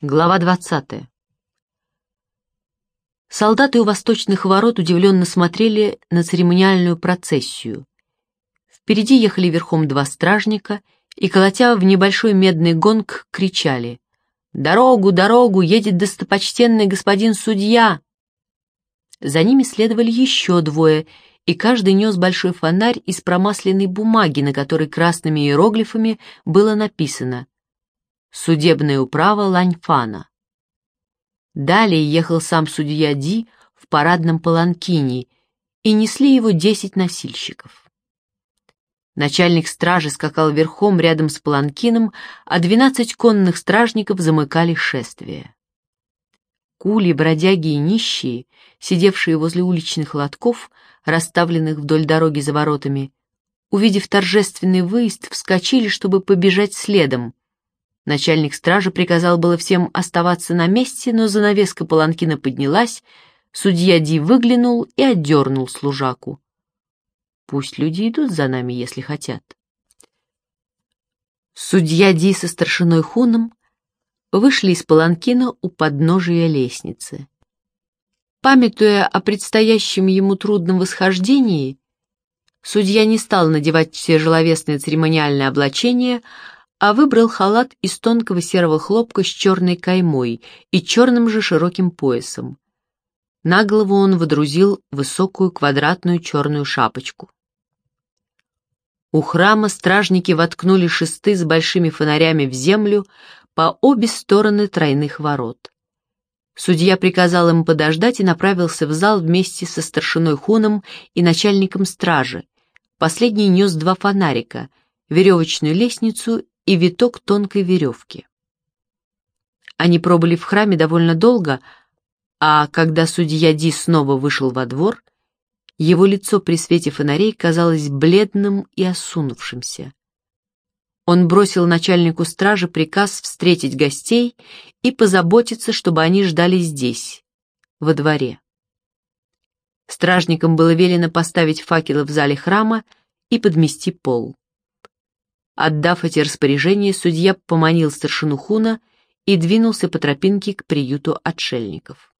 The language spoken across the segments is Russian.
Глава 20. Солдаты у восточных ворот удивленно смотрели на церемониальную процессию. Впереди ехали верхом два стражника и, колотя в небольшой медный гонг, кричали «Дорогу, дорогу! Едет достопочтенный господин судья!» За ними следовали еще двое, и каждый нес большой фонарь из промасленной бумаги, на которой красными иероглифами было написано Судебная управа Ланьфана. Далее ехал сам судья Ди в парадном паланкине, и несли его десять носильщиков. Начальник стражи скакал верхом рядом с паланкином, а двенадцать конных стражников замыкали шествие. Кули, бродяги и нищие, сидевшие возле уличных лотков, расставленных вдоль дороги за воротами, увидев торжественный выезд, вскочили, чтобы побежать следом, Начальник стражи приказал было всем оставаться на месте, но занавеска паланкина поднялась, судья Ди выглянул и отдернул служаку. Пусть люди идут за нами, если хотят. Судья Ди со старшиной Хуном вышли из паланкина у подножия лестницы. Памятуя о предстоящем ему трудном восхождении, судья не стал надевать все желовесное церемониальное облачение, а выбрал халат из тонкого серого хлопка с черной каймой и черным же широким поясом. На голову он водрузил высокую квадратную черную шапочку. У храма стражники воткнули шесты с большими фонарями в землю по обе стороны тройных ворот. Судья приказал им подождать и направился в зал вместе со старшиной Хуном и начальником стражи. Последний нес два фонарика, веревочную лестницу и виток тонкой веревки. Они пробыли в храме довольно долго, а когда судья Ди снова вышел во двор, его лицо при свете фонарей казалось бледным и осунувшимся. Он бросил начальнику стражи приказ встретить гостей и позаботиться, чтобы они ждали здесь, во дворе. Стражникам было велено поставить факелы в зале храма и подмести пол. Отдав эти распоряжения, судья поманил старшину Хуна и двинулся по тропинке к приюту отшельников.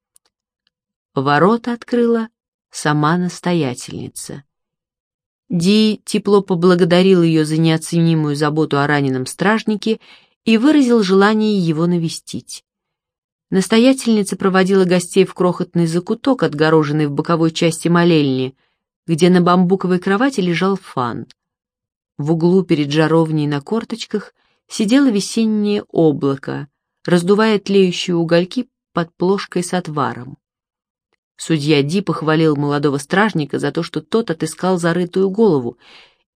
Ворота открыла сама настоятельница. Ди тепло поблагодарил ее за неоценимую заботу о раненом стражнике и выразил желание его навестить. Настоятельница проводила гостей в крохотный закуток, отгороженный в боковой части молельни, где на бамбуковой кровати лежал фан. В углу перед жаровней на корточках сидело весеннее облако, раздувая тлеющие угольки под плошкой с отваром. Судья Ди похвалил молодого стражника за то, что тот отыскал зарытую голову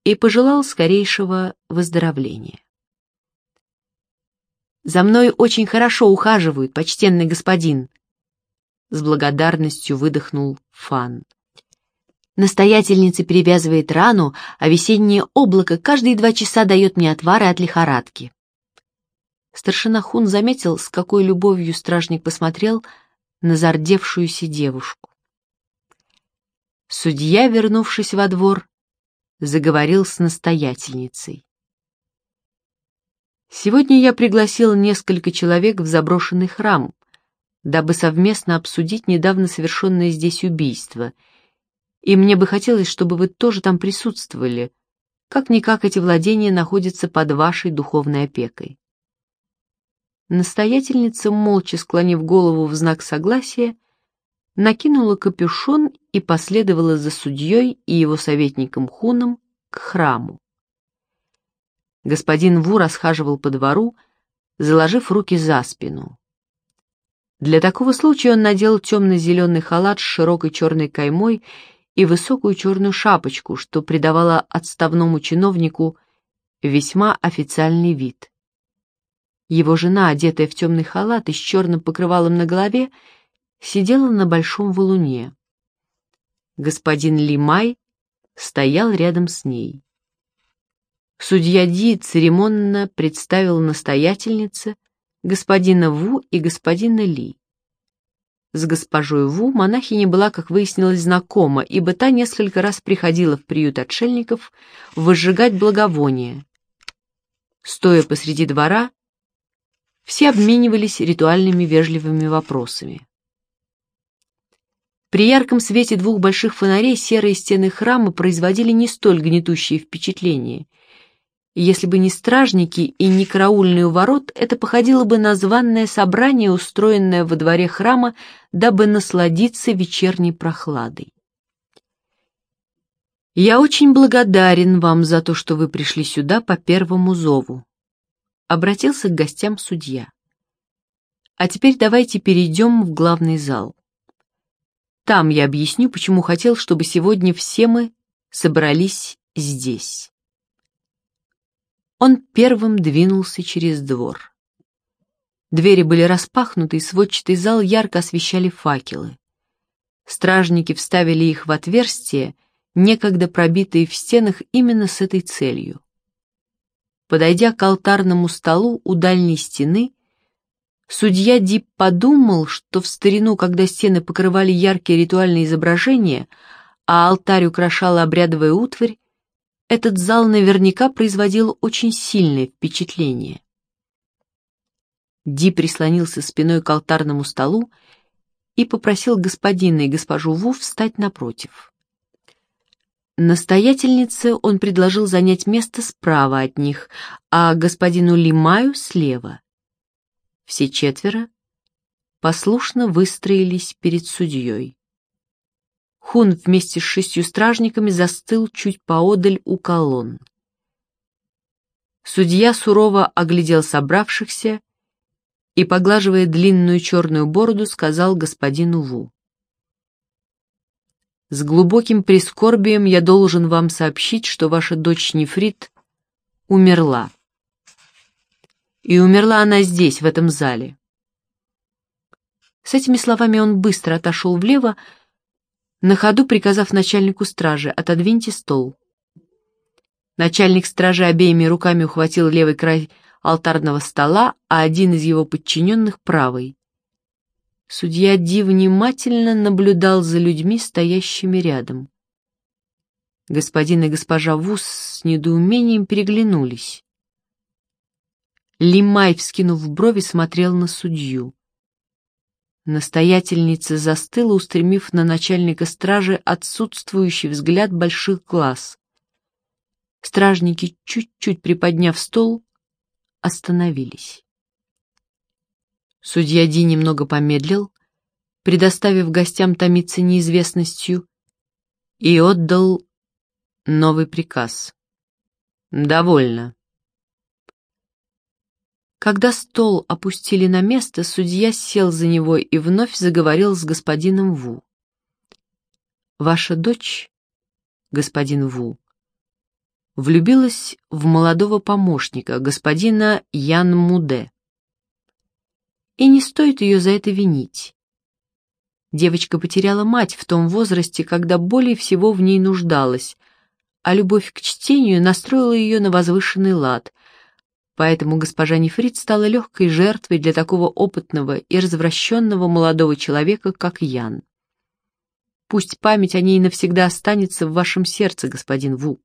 и пожелал скорейшего выздоровления. «За мной очень хорошо ухаживают, почтенный господин», — с благодарностью выдохнул Фан. Настоятельница перевязывает рану, а весеннее облако каждые два часа дает мне отвары от лихорадки. Старшина Хун заметил, с какой любовью стражник посмотрел на зардевшуюся девушку. Судья, вернувшись во двор, заговорил с настоятельницей. «Сегодня я пригласил несколько человек в заброшенный храм, дабы совместно обсудить недавно совершенное здесь убийство — и мне бы хотелось, чтобы вы тоже там присутствовали. Как-никак эти владения находятся под вашей духовной опекой. Настоятельница, молча склонив голову в знак согласия, накинула капюшон и последовала за судьей и его советником Хуном к храму. Господин Ву расхаживал по двору, заложив руки за спину. Для такого случая он надел темно-зеленый халат с широкой черной каймой и высокую черную шапочку, что придавало отставному чиновнику весьма официальный вид. Его жена, одетая в темный халат и с черным покрывалом на голове, сидела на большом валуне. Господин Ли Май стоял рядом с ней. Судья Ди церемонно представил настоятельнице господина Ву и господина Ли. С госпожой Ву монахиня была, как выяснилось, знакома, ибо та несколько раз приходила в приют отшельников выжигать благовония. Стоя посреди двора, Все обменивались ритуальными вежливыми вопросами. При ярком свете двух больших фонарей серые стены храма производили не столь гнетущее впечатление. Если бы не стражники и не караульные у ворот, это походило бы на званное собрание, устроенное во дворе храма, дабы насладиться вечерней прохладой. «Я очень благодарен вам за то, что вы пришли сюда по первому зову», — обратился к гостям судья. «А теперь давайте перейдем в главный зал. Там я объясню, почему хотел, чтобы сегодня все мы собрались здесь». Он первым двинулся через двор. Двери были распахнуты, и сводчатый зал ярко освещали факелы. Стражники вставили их в отверстие, некогда пробитые в стенах именно с этой целью. Подойдя к алтарному столу у дальней стены, судья Дип подумал, что в старину, когда стены покрывали яркие ритуальные изображения, а алтарь украшала обрядовая утварь, этот зал наверняка производил очень сильное впечатление. Ди прислонился спиной к алтарному столу и попросил господина и госпожу Ву встать напротив. Настоятельнице он предложил занять место справа от них, а господину Лимаю слева. Все четверо послушно выстроились перед судьей. Хун вместе с шестью стражниками застыл чуть поодаль у колонн. Судья сурово оглядел собравшихся и, поглаживая длинную черную бороду, сказал господину Ву. «С глубоким прискорбием я должен вам сообщить, что ваша дочь Нефрит умерла. И умерла она здесь, в этом зале». С этими словами он быстро отошел влево, на ходу приказав начальнику стражи «Отодвиньте стол». Начальник стражи обеими руками ухватил левый край алтарного стола, а один из его подчиненных — правый. Судья Ди внимательно наблюдал за людьми, стоящими рядом. Господин и госпожа Вуз с недоумением переглянулись. Лимай, вскинув брови, смотрел на судью. Настоятельница застыла, устремив на начальника стражи отсутствующий взгляд больших глаз. Стражники, чуть-чуть приподняв стол, остановились. Судья Ди немного помедлил, предоставив гостям томиться неизвестностью, и отдал новый приказ. «Довольно. Когда стол опустили на место, судья сел за него и вновь заговорил с господином Ву. «Ваша дочь, господин Ву, влюбилась в молодого помощника, господина Ян Муде. И не стоит ее за это винить. Девочка потеряла мать в том возрасте, когда более всего в ней нуждалась, а любовь к чтению настроила ее на возвышенный лад — Поэтому госпожа Нефрит стала легкой жертвой для такого опытного и развращенного молодого человека, как Ян. Пусть память о ней навсегда останется в вашем сердце, господин Ву.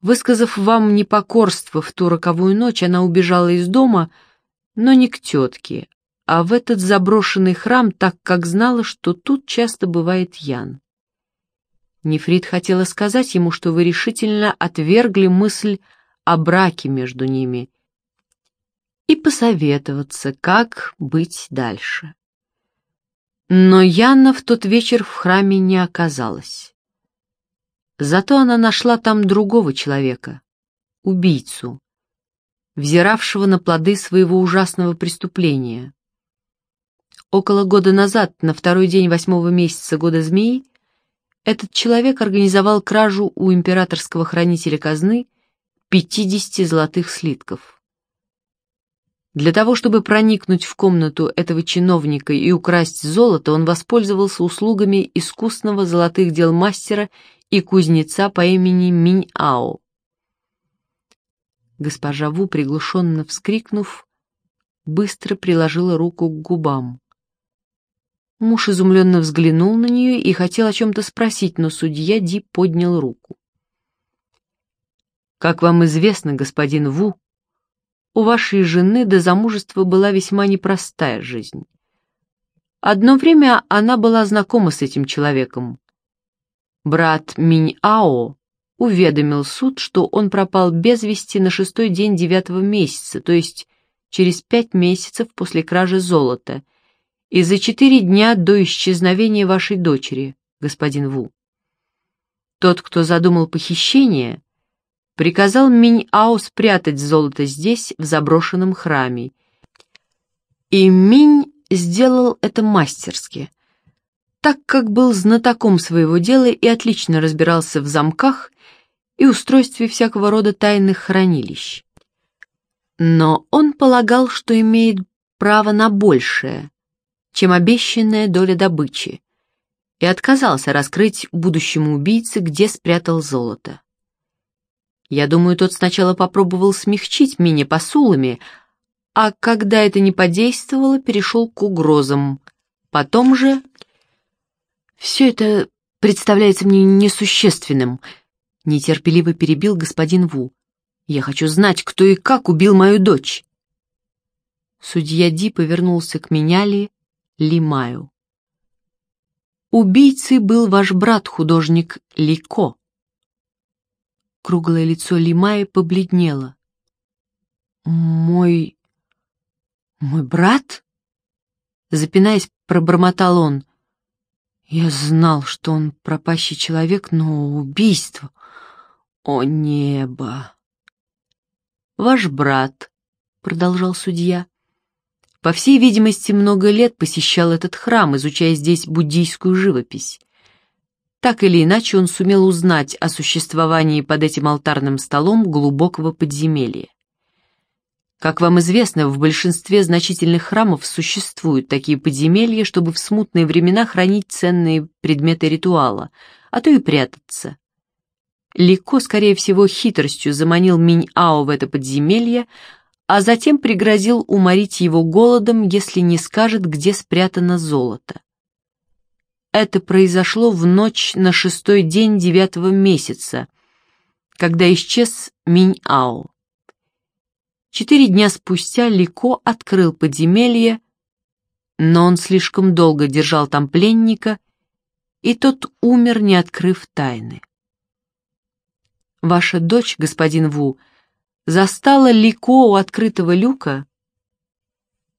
Высказав вам непокорство в ту роковую ночь, она убежала из дома, но не к тетке, а в этот заброшенный храм, так как знала, что тут часто бывает Ян. Нефрит хотела сказать ему, что вы решительно отвергли мысль о браке между ними и посоветоваться, как быть дальше. Но Яна в тот вечер в храме не оказалась. Зато она нашла там другого человека, убийцу, взиравшего на плоды своего ужасного преступления. Около года назад, на второй день восьмого месяца года змеи, этот человек организовал кражу у императорского хранителя казны 50 золотых слитков. Для того, чтобы проникнуть в комнату этого чиновника и украсть золото, он воспользовался услугами искусного золотых дел мастера и кузнеца по имени Минь-Ао. Госпожа Ву, приглушенно вскрикнув, быстро приложила руку к губам. Муж изумленно взглянул на нее и хотел о чем-то спросить, но судья Ди поднял руку. Как вам известно, господин Ву, у вашей жены до замужества была весьма непростая жизнь. Одно время она была знакома с этим человеком. Брат Минь-Ао уведомил суд, что он пропал без вести на шестой день девятого месяца, то есть через пять месяцев после кражи золота, и за четыре дня до исчезновения вашей дочери, господин Ву. Тот, кто задумал похищение, приказал Минь-Ао спрятать золото здесь, в заброшенном храме. И Минь сделал это мастерски, так как был знатоком своего дела и отлично разбирался в замках и устройстве всякого рода тайных хранилищ. Но он полагал, что имеет право на большее, чем обещанная доля добычи, и отказался раскрыть будущему убийце, где спрятал золото. Я думаю, тот сначала попробовал смягчить меня посулами, а когда это не подействовало, перешел к угрозам. Потом же... Все это представляется мне несущественным, нетерпеливо перебил господин Ву. Я хочу знать, кто и как убил мою дочь. Судья Ди повернулся к Меняли Лимаю. Убийцей был ваш брат, художник Лико. Круглое лицо Лимая побледнело. «Мой... мой брат?» Запинаясь, пробормотал он. «Я знал, что он пропащий человек, но убийство... О, небо!» «Ваш брат», — продолжал судья, — «по всей видимости, много лет посещал этот храм, изучая здесь буддийскую живопись. Так или иначе он сумел узнать о существовании под этим алтарным столом глубокого подземелья. Как вам известно, в большинстве значительных храмов существуют такие подземелья, чтобы в смутные времена хранить ценные предметы ритуала, а то и прятаться. Лико, скорее всего, хитростью заманил Минь-Ао в это подземелье, а затем пригрозил уморить его голодом, если не скажет, где спрятано золото. Это произошло в ночь на шестой день девятого месяца, когда исчез Минь-Ао. Четыре дня спустя Лико открыл подземелье, но он слишком долго держал там пленника, и тот умер, не открыв тайны. Ваша дочь, господин Ву, застала Лико у открытого люка,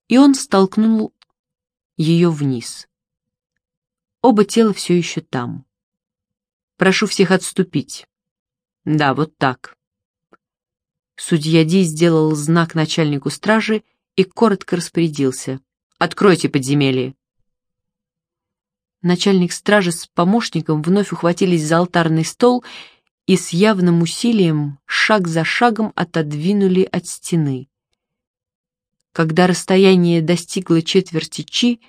и он столкнул ее вниз. Оба тела все еще там. Прошу всех отступить. Да, вот так. Судья Ди сделал знак начальнику стражи и коротко распорядился. «Откройте подземелье!» Начальник стражи с помощником вновь ухватились за алтарный стол и с явным усилием, шаг за шагом отодвинули от стены. Когда расстояние достигло четверти чи,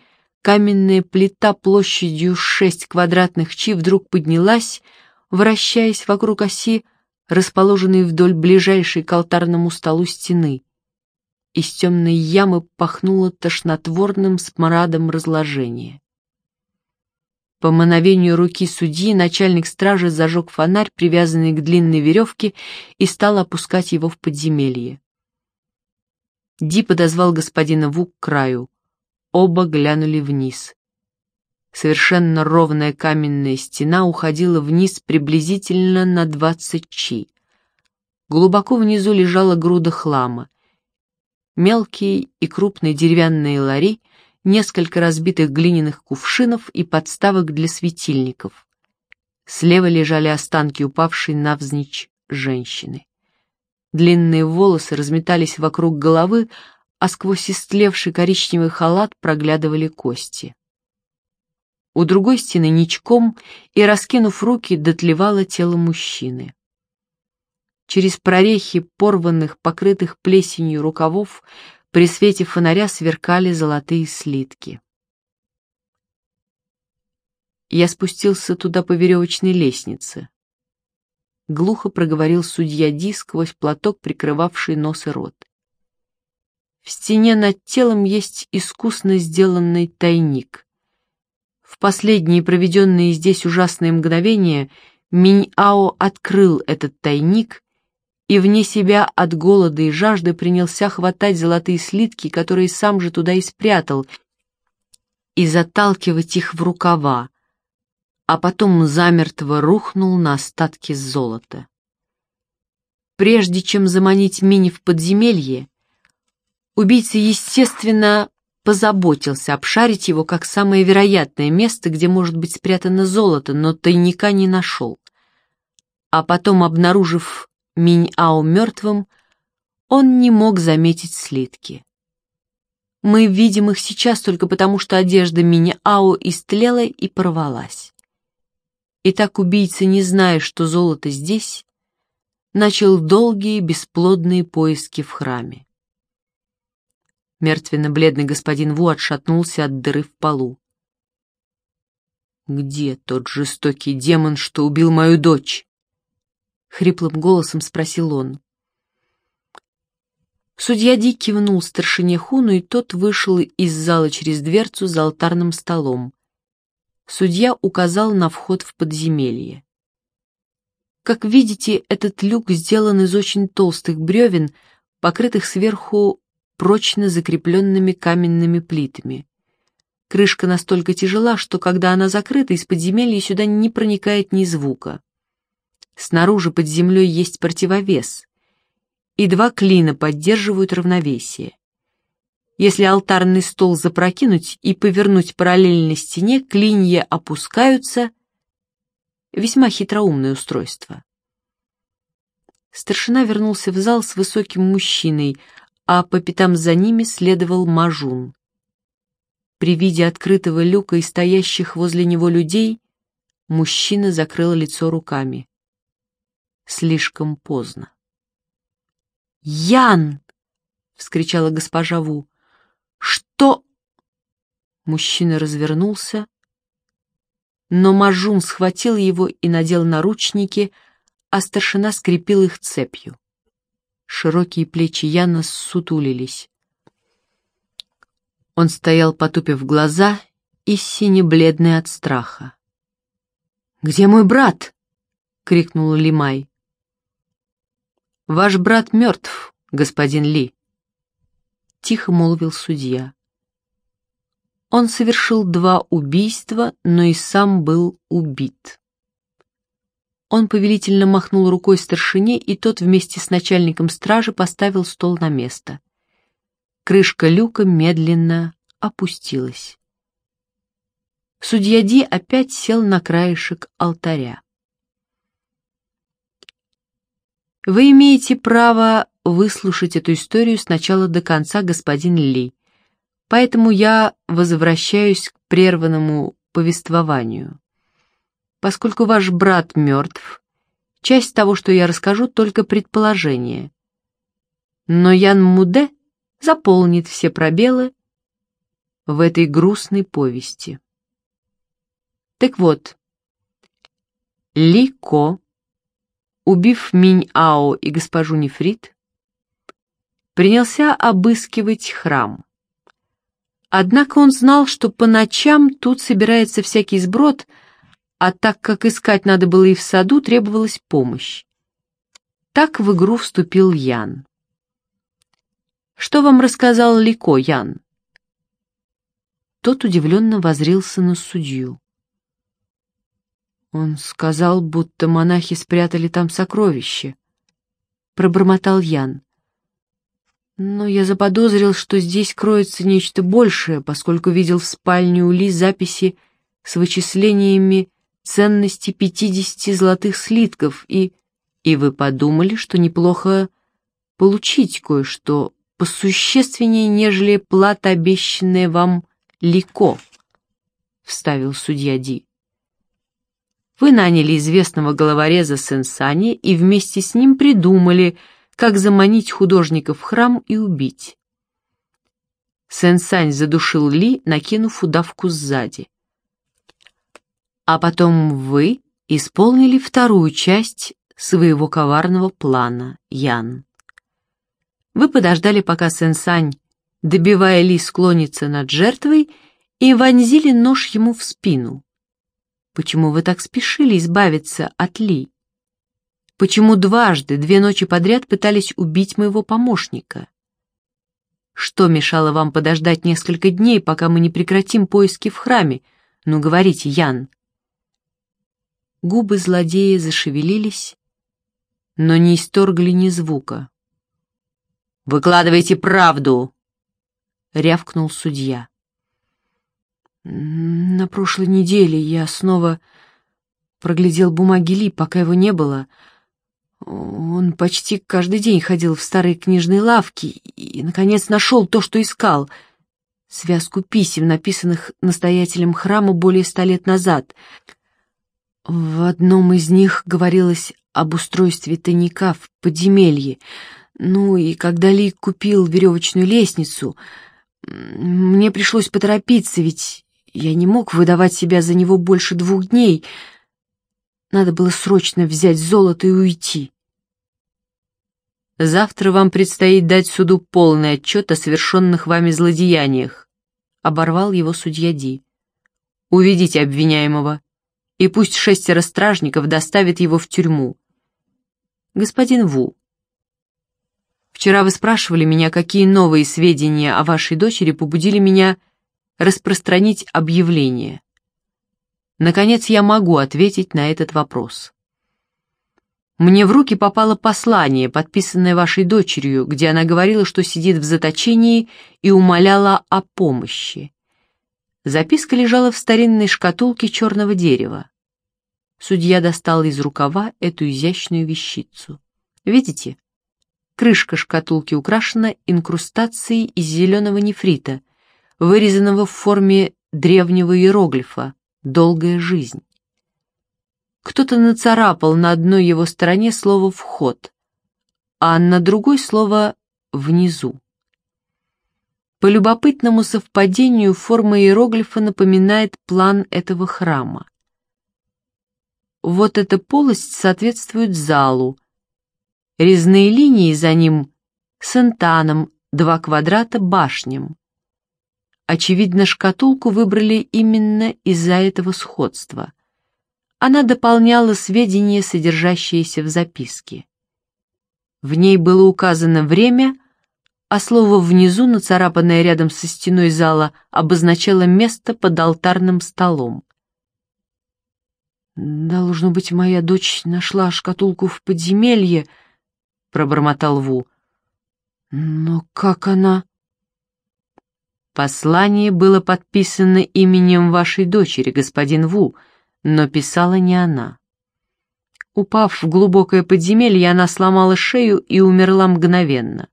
Каменная плита площадью шесть квадратных чи вдруг поднялась, вращаясь вокруг оси, расположенной вдоль ближайшей к алтарному столу стены. Из темной ямы пахнуло тошнотворным смрадом разложения. По мановению руки судьи начальник стражи зажег фонарь, привязанный к длинной веревке, и стал опускать его в подземелье. Ди подозвал господина Ву к краю. Оба глянули вниз. Совершенно ровная каменная стена уходила вниз приблизительно на двадцать чи. Глубоко внизу лежала груда хлама. Мелкие и крупные деревянные лари, несколько разбитых глиняных кувшинов и подставок для светильников. Слева лежали останки упавшей навзничь женщины. Длинные волосы разметались вокруг головы, а сквозь истлевший коричневый халат проглядывали кости. У другой стены ничком и, раскинув руки, дотлевало тело мужчины. Через прорехи порванных, покрытых плесенью рукавов при свете фонаря сверкали золотые слитки. Я спустился туда по веревочной лестнице. Глухо проговорил судья Ди сквозь платок, прикрывавший нос и рот. В стене над телом есть искусно сделанный тайник. В последние проведенные здесь ужасные мгновения Минь-Ао открыл этот тайник и вне себя от голода и жажды принялся хватать золотые слитки, которые сам же туда и спрятал, и заталкивать их в рукава, а потом замертво рухнул на остатки золота. Прежде чем заманить Мини в подземелье, убийца, естественно, позаботился обшарить его как самое вероятное место, где может быть спрятано золото, но тайника не нашел. А потом, обнаружив Минь-Ау мертвым, он не мог заметить слитки. Мы видим их сейчас только потому, что одежда Минь-Ау истлела и порвалась. И так убийца, не зная, что золото здесь, начал долгие бесплодные поиски в храме. Мертвенно-бледный господин Ву отшатнулся от дыры в полу. «Где тот жестокий демон, что убил мою дочь?» — хриплым голосом спросил он. Судья Ди кивнул старшине Хуну, и тот вышел из зала через дверцу за алтарным столом. Судья указал на вход в подземелье. Как видите, этот люк сделан из очень толстых бревен, покрытых сверху прочно закрепленными каменными плитами. Крышка настолько тяжела, что когда она закрыта, из подземелья сюда не проникает ни звука. Снаружи под землей есть противовес, и два клина поддерживают равновесие. Если алтарный стол запрокинуть и повернуть параллельно стене, клинья опускаются. Весьма хитроумное устройство. Старшина вернулся в зал с высоким мужчиной, а по пятам за ними следовал Мажун. При виде открытого люка и стоящих возле него людей мужчина закрыл лицо руками. Слишком поздно. «Ян!» — вскричала госпожа Ву. «Что?» Мужчина развернулся, но Мажун схватил его и надел наручники, а старшина скрепил их цепью. Широкие плечи Яна сутулились. Он стоял, потупив глаза, и сине-бледный от страха. «Где мой брат?» — крикнул Лимай. «Ваш брат мертв, господин Ли», — тихо молвил судья. Он совершил два убийства, но и сам был убит. Он повелительно махнул рукой старшине, и тот вместе с начальником стражи поставил стол на место. Крышка люка медленно опустилась. Судья Ди опять сел на краешек алтаря. Вы имеете право выслушать эту историю с начала до конца, господин Ли, поэтому я возвращаюсь к прерванному повествованию. Поскольку ваш брат мертв, часть того, что я расскажу, только предположение. Но Ян Муде заполнит все пробелы в этой грустной повести. Так вот, Ли Ко, убив Минь-Ао и госпожу Нефрит, принялся обыскивать храм. Однако он знал, что по ночам тут собирается всякий сброд — а так как искать надо было и в саду, требовалась помощь. Так в игру вступил Ян. «Что вам рассказал Лико, Ян?» Тот удивленно возрился на судью. Он сказал, будто монахи спрятали там сокровище. Пробормотал Ян. Но я заподозрил, что здесь кроется нечто большее, поскольку видел в спальне Ули записи с вычислениями ценности пятидесяти золотых слитков, и... И вы подумали, что неплохо получить кое-что посущественнее, нежели плата, обещанная вам лико, — вставил судья Ди. Вы наняли известного головореза Сенсани и вместе с ним придумали, как заманить художника в храм и убить. Сенсань задушил Ли, накинув удавку сзади. А потом вы исполнили вторую часть своего коварного плана, Ян. Вы подождали, пока Сенсань, добивая Ли, склонится над жертвой, и вонзили нож ему в спину. Почему вы так спешили избавиться от Ли? почему дважды, две ночи подряд пытались убить моего помощника? Что мешало вам подождать несколько дней, пока мы не прекратим поиски в храме? Ну, говорите, Ян. Губы злодея зашевелились, но не исторгли ни звука. «Выкладывайте правду!» — рявкнул судья. На прошлой неделе я снова проглядел бумаги Ли, пока его не было. Он почти каждый день ходил в старые книжные лавки и, наконец, нашел то, что искал. Связку писем, написанных настоятелем храма более ста лет назад. В одном из них говорилось об устройстве тайника в подземелье. Ну и когда Ли купил веревочную лестницу, мне пришлось поторопиться, ведь я не мог выдавать себя за него больше двух дней. Надо было срочно взять золото и уйти. Завтра вам предстоит дать суду полный отчет о совершенных вами злодеяниях, — оборвал его судья Ди. Уведите обвиняемого, и пусть шестеро стражников доставят его в тюрьму. Господин Ву, вчера вы спрашивали меня, какие новые сведения о вашей дочери побудили меня распространить объявление? Наконец я могу ответить на этот вопрос. Мне в руки попало послание, подписанное вашей дочерью, где она говорила, что сидит в заточении и умоляла о помощи. Записка лежала в старинной шкатулке черного дерева. Судья достал из рукава эту изящную вещицу. Видите? Крышка шкатулки украшена инкрустацией из зеленого нефрита — вырезанного в форме древнего иероглифа «Долгая жизнь». Кто-то нацарапал на одной его стороне слово «вход», а на другой слово «внизу». По любопытному совпадению форма иероглифа напоминает план этого храма. Вот эта полость соответствует залу. Резные линии за ним — сентаном, два квадрата — башням. Очевидно, шкатулку выбрали именно из-за этого сходства. Она дополняла сведения, содержащиеся в записке. В ней было указано время, а слово внизу, нацарапанное рядом со стеной зала, обозначало место под алтарным столом. «Должно быть, моя дочь нашла шкатулку в подземелье», — пробормотал Ву. «Но как она...» Послание было подписано именем вашей дочери, господин Ву, но писала не она. Упав в глубокое подземелье, она сломала шею и умерла мгновенно.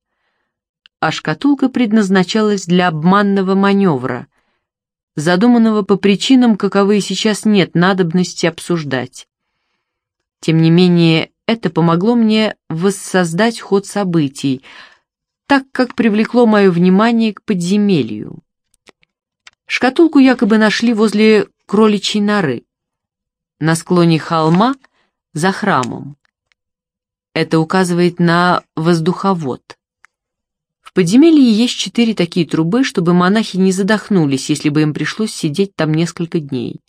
А шкатулка предназначалась для обманного маневра, задуманного по причинам, каковые сейчас нет надобности обсуждать. Тем не менее, это помогло мне воссоздать ход событий — так как привлекло мое внимание к подземелью. Шкатулку якобы нашли возле кроличьей норы, на склоне холма за храмом. Это указывает на воздуховод. В подземелье есть четыре такие трубы, чтобы монахи не задохнулись, если бы им пришлось сидеть там несколько дней.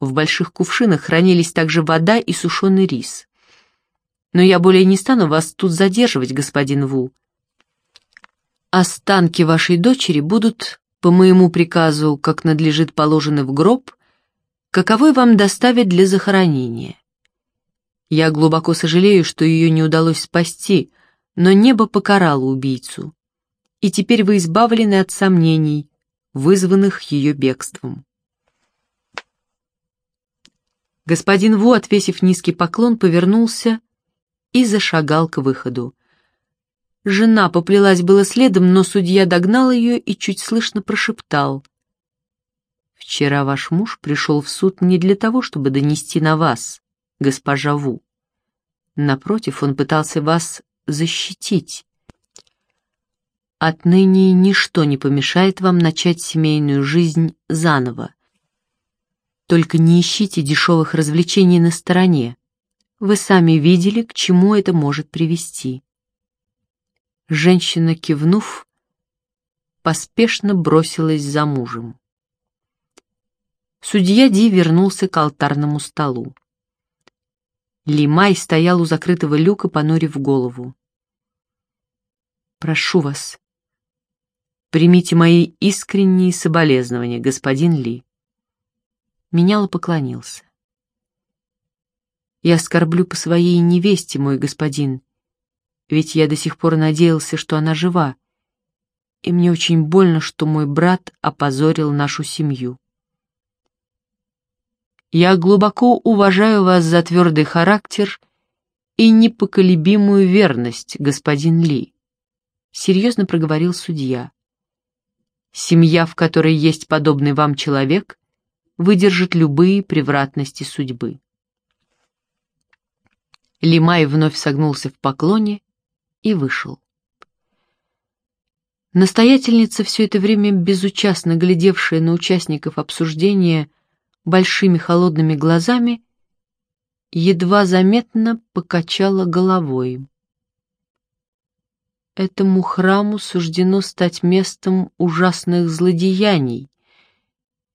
В больших кувшинах хранились также вода и сушеный рис. Но я более не стану вас тут задерживать, господин Ву. Останки вашей дочери будут, по моему приказу, как надлежит положены в гроб, каковой вам доставят для захоронения. Я глубоко сожалею, что ее не удалось спасти, но небо покарало убийцу, и теперь вы избавлены от сомнений, вызванных ее бегством. Господин Ву, отвесив низкий поклон, повернулся и зашагал к выходу. Жена поплелась было следом, но судья догнал ее и чуть слышно прошептал. «Вчера ваш муж пришел в суд не для того, чтобы донести на вас, госпожа Ву. Напротив, он пытался вас защитить. Отныне ничто не помешает вам начать семейную жизнь заново. Только не ищите дешевых развлечений на стороне. Вы сами видели, к чему это может привести». Женщина, кивнув, поспешно бросилась за мужем. Судья Ди вернулся к алтарному столу. Лимай стоял у закрытого люка, понурив голову. «Прошу вас, примите мои искренние соболезнования, господин Ли». Меняло поклонился. «Я скорблю по своей невесте, мой господин, ведь я до сих пор надеялся, что она жива, и мне очень больно, что мой брат опозорил нашу семью. Я глубоко уважаю вас за твердый характер и непоколебимую верность, господин Ли, серьезно проговорил судья. Семья, в которой есть подобный вам человек, выдержит любые превратности судьбы. Лимай вновь согнулся в поклоне и вышел. Настоятельница, все это время безучастно глядевшая на участников обсуждения большими холодными глазами, едва заметно покачала головой. Этому храму суждено стать местом ужасных злодеяний,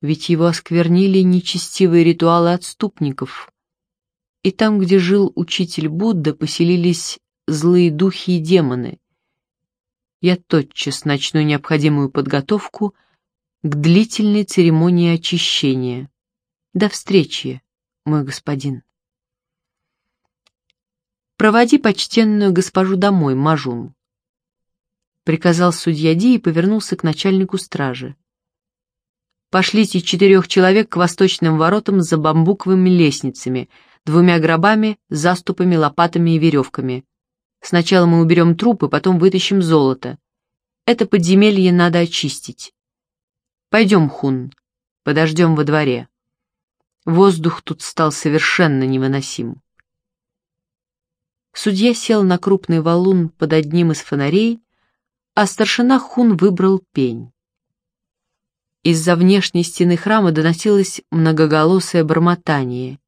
ведь его осквернили нечестивые ритуалы отступников, и там, где жил учитель Будда, поселились злые духи и демоны — я тотчас начну необходимую подготовку к длительной церемонии очищения. До встречи, мой господин. Проводи почтенную госпожу домой, Мажун. Приказал судья Ди и повернулся к начальнику стражи. Пошлите четырех человек к восточным воротам за бамбуковыми лестницами, двумя гробами, заступами, лопатами и веревками. Сначала мы уберем трупы, потом вытащим золото. Это подземелье надо очистить. Пойдем, Хун, подождем во дворе. Воздух тут стал совершенно невыносим. Судья сел на крупный валун под одним из фонарей, а старшина Хун выбрал пень. Из-за внешней стены храма доносилось многоголосое бормотание.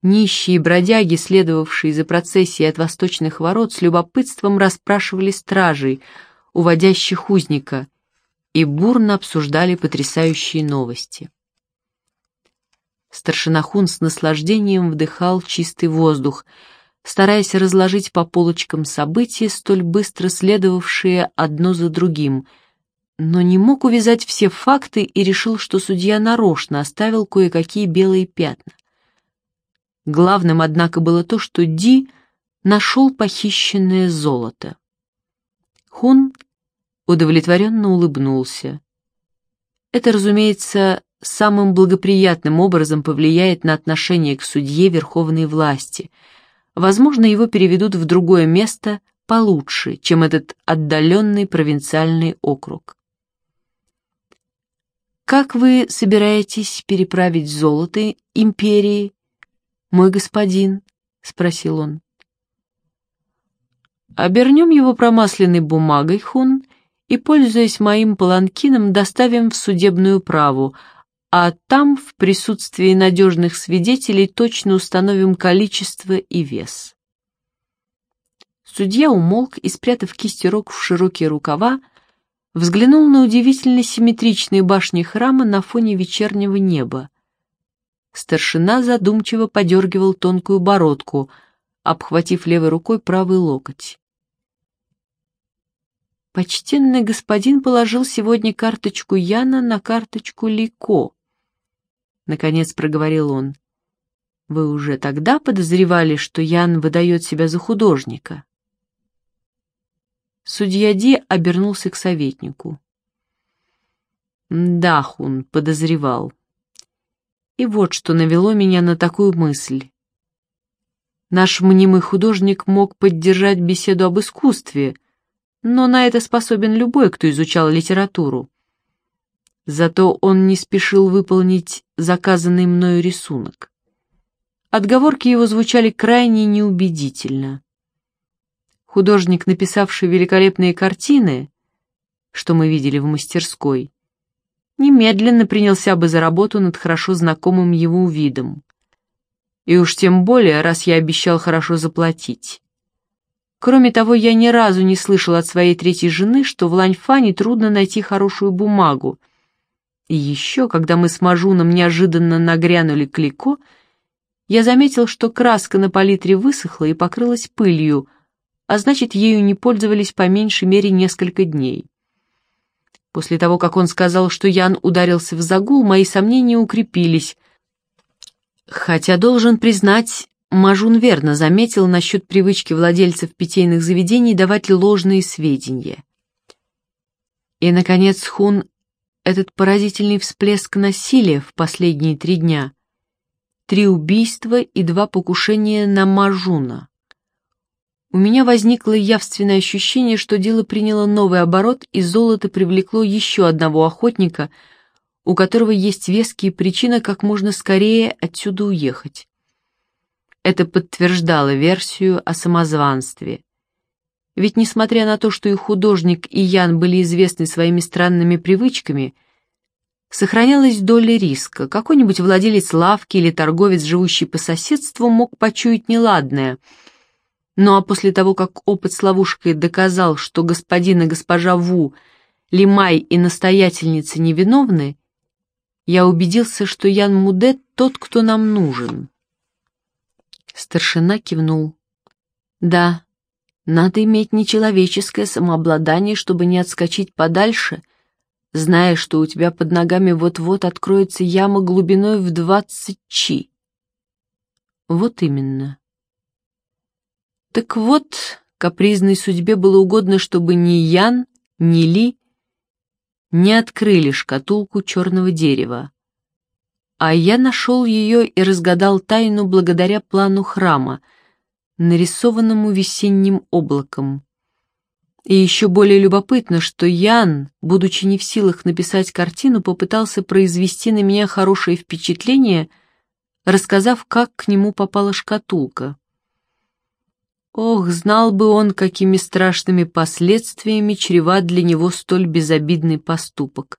Нищие бродяги, следовавшие за процессией от восточных ворот, с любопытством расспрашивали стражей, уводящих узника, и бурно обсуждали потрясающие новости. Старшина Хун с наслаждением вдыхал чистый воздух, стараясь разложить по полочкам события, столь быстро следовавшие одно за другим, но не мог увязать все факты и решил, что судья нарочно оставил кое-какие белые пятна. Главным, однако, было то, что Ди нашел похищенное золото. Хун удовлетворенно улыбнулся. Это, разумеется, самым благоприятным образом повлияет на отношение к судье верховной власти. Возможно, его переведут в другое место получше, чем этот отдаленный провинциальный округ. «Как вы собираетесь переправить золото империи «Мой господин», — спросил он. «Обернем его промасленной бумагой, Хун, и, пользуясь моим паланкином, доставим в судебную праву, а там, в присутствии надежных свидетелей, точно установим количество и вес». Судья умолк и, спрятав кисти рук в широкие рукава, взглянул на удивительно симметричные башни храма на фоне вечернего неба. Старшина задумчиво подергивал тонкую бородку, обхватив левой рукой правый локоть. Почтенный господин положил сегодня карточку Яна на карточку Лико. Наконец проговорил он. Вы уже тогда подозревали, что Ян выдает себя за художника? Судья Ди обернулся к советнику. Да, Хун, подозревал. И вот что навело меня на такую мысль. Наш мнимый художник мог поддержать беседу об искусстве, но на это способен любой, кто изучал литературу. Зато он не спешил выполнить заказанный мною рисунок. Отговорки его звучали крайне неубедительно. Художник, написавший великолепные картины, что мы видели в мастерской, немедленно принялся бы за работу над хорошо знакомым ему видом. И уж тем более, раз я обещал хорошо заплатить. Кроме того, я ни разу не слышал от своей третьей жены, что в Ланьфане трудно найти хорошую бумагу. И еще, когда мы с Мажуном неожиданно нагрянули к Лико, я заметил, что краска на палитре высохла и покрылась пылью, а значит, ею не пользовались по меньшей мере несколько дней. После того, как он сказал, что Ян ударился в загул, мои сомнения укрепились. Хотя, должен признать, Мажун верно заметил насчет привычки владельцев питейных заведений давать ложные сведения. И, наконец, Хун, этот поразительный всплеск насилия в последние три дня. Три убийства и два покушения на Мажуна. У меня возникло явственное ощущение, что дело приняло новый оборот, и золото привлекло еще одного охотника, у которого есть веские причины как можно скорее отсюда уехать. Это подтверждало версию о самозванстве. Ведь несмотря на то, что и художник, и Ян были известны своими странными привычками, сохранялась доля риска. Какой-нибудь владелец лавки или торговец, живущий по соседству, мог почуять неладное — ну а после того, как опыт с ловушкой доказал, что господин и госпожа Ву, Лимай и настоятельница невиновны, я убедился, что Ян Муде тот, кто нам нужен. Старшина кивнул. Да, надо иметь нечеловеческое самообладание, чтобы не отскочить подальше, зная, что у тебя под ногами вот-вот откроется яма глубиной в двадцать чи. Вот именно. Так вот, капризной судьбе было угодно, чтобы ни Ян, ни Ли не открыли шкатулку черного дерева. А я нашел ее и разгадал тайну благодаря плану храма, нарисованному весенним облаком. И еще более любопытно, что Ян, будучи не в силах написать картину, попытался произвести на меня хорошее впечатление, рассказав, как к нему попала шкатулка. Ох, знал бы он, какими страшными последствиями чреват для него столь безобидный поступок.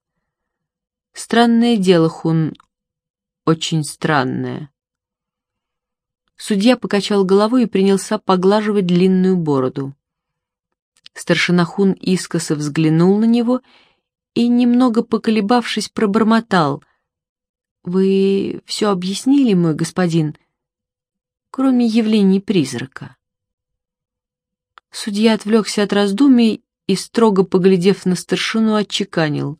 Странное дело, Хун, очень странное. Судья покачал головой и принялся поглаживать длинную бороду. Старшина Хун искоса взглянул на него и, немного поколебавшись, пробормотал. «Вы все объяснили, мой господин, кроме явлений призрака?» Судья отвлекся от раздумий и, строго поглядев на старшину, отчеканил.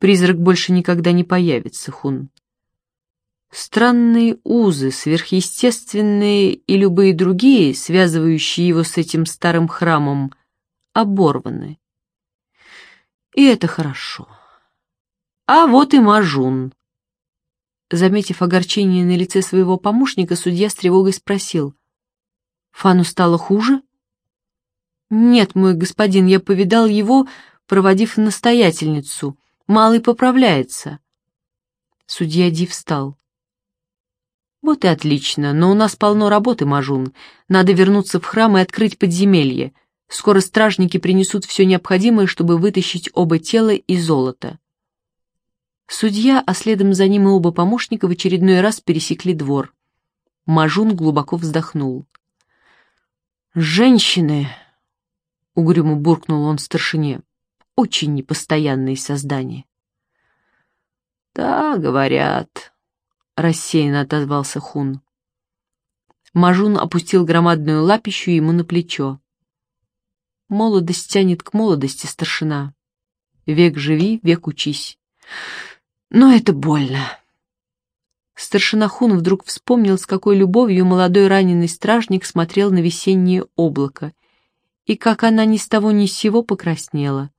«Призрак больше никогда не появится, Хун. Странные узы, сверхъестественные и любые другие, связывающие его с этим старым храмом, оборваны. И это хорошо. А вот и Мажун». Заметив огорчение на лице своего помощника, судья с тревогой спросил — Фану стало хуже? Нет, мой господин, я повидал его, проводив настоятельницу. Малый поправляется. Судья Ди встал. Вот и отлично, но у нас полно работы, Мажун. Надо вернуться в храм и открыть подземелье. Скоро стражники принесут все необходимое, чтобы вытащить оба тела и золото. Судья, а следом за ним и оба помощника в очередной раз пересекли двор. Мажун глубоко вздохнул. «Женщины!» — угрюмо буркнул он старшине. «Очень непостоянные создания». «Да, говорят», — рассеянно отозвался Хун. Мажун опустил громадную лапищу ему на плечо. «Молодость тянет к молодости, старшина. Век живи, век учись. Но это больно». Старшина Хун вдруг вспомнил, с какой любовью молодой раненый стражник смотрел на весеннее облако, и как она ни с того ни с сего покраснела.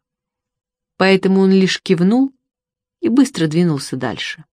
Поэтому он лишь кивнул и быстро двинулся дальше.